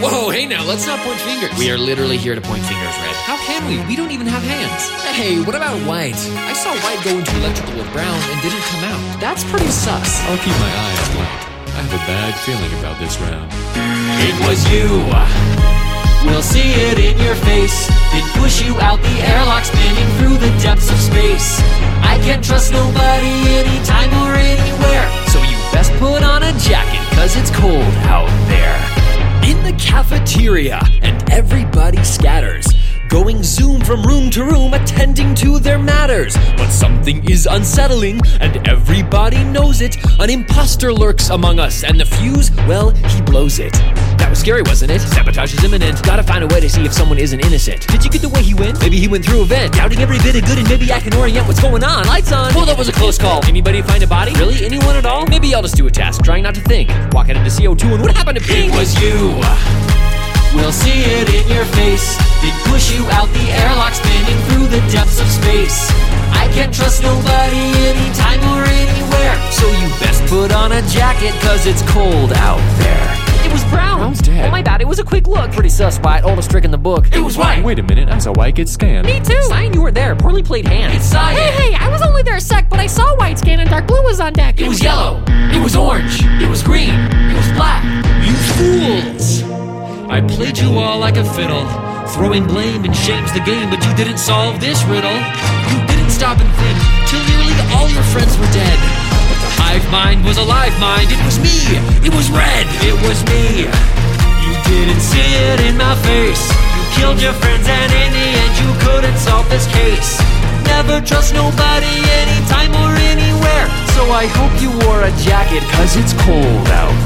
Whoa, hey now, let's not point fingers. We are literally here to point fingers, Red. How can we? We don't even have hands. Hey, what about White? I saw White go into electrical with Brown and didn't come out. That's pretty sus. I'll keep my eye on White. I have a bad feeling about this round. It was you. We'll see it in your face. Then push you out the airlock, spinning through the depths of space. I can't trust nobody cafeteria, and everybody scatters. Going zoom from room to room, attending to their matters. But something is unsettling, and everybody knows it. An imposter lurks among us, and the fuse, well, he blows it. That was scary, wasn't it? Sabotage is imminent. Gotta find a way to see if someone isn't innocent. Did you get the way he went? Maybe he went through a vent, doubting every bit of good, and maybe I can orient what's going on. Lights on. Well, that was a close call. Anybody find a body? Really? Anyone at all? Maybe I'll just do a task, trying not to think. Walk out into CO2, and what happened to It Pink? was you. We'll see it in your face. Then push you out the airlock, spinning through the depths of space. I can't trust nobody anytime or anywhere. So you best put on a jacket, cause it's cold out there. It was Brown. Brown's dead. Oh, my bad. It was a quick look. Pretty sus, White. Oldest trick in the book. It was white. Wait a minute, I saw White get scanned. Me too. Sign you were there. Poorly played hand. It's cyan. Hey, hey, I was only there a sec, but I saw white scan and dark blue was on deck. It was yellow. It was orange. I played you all like a fiddle. Throwing blame and shame's the game, but you didn't solve this riddle. You didn't stop and think till nearly all your friends were dead. But the hive mind was a live mind. It was me. It was red. It was me. You didn't see it in my face. You killed your friends, and in the end, you couldn't solve this case. Never trust nobody anytime or anywhere. So I hope you wore a jacket, cause it's cold out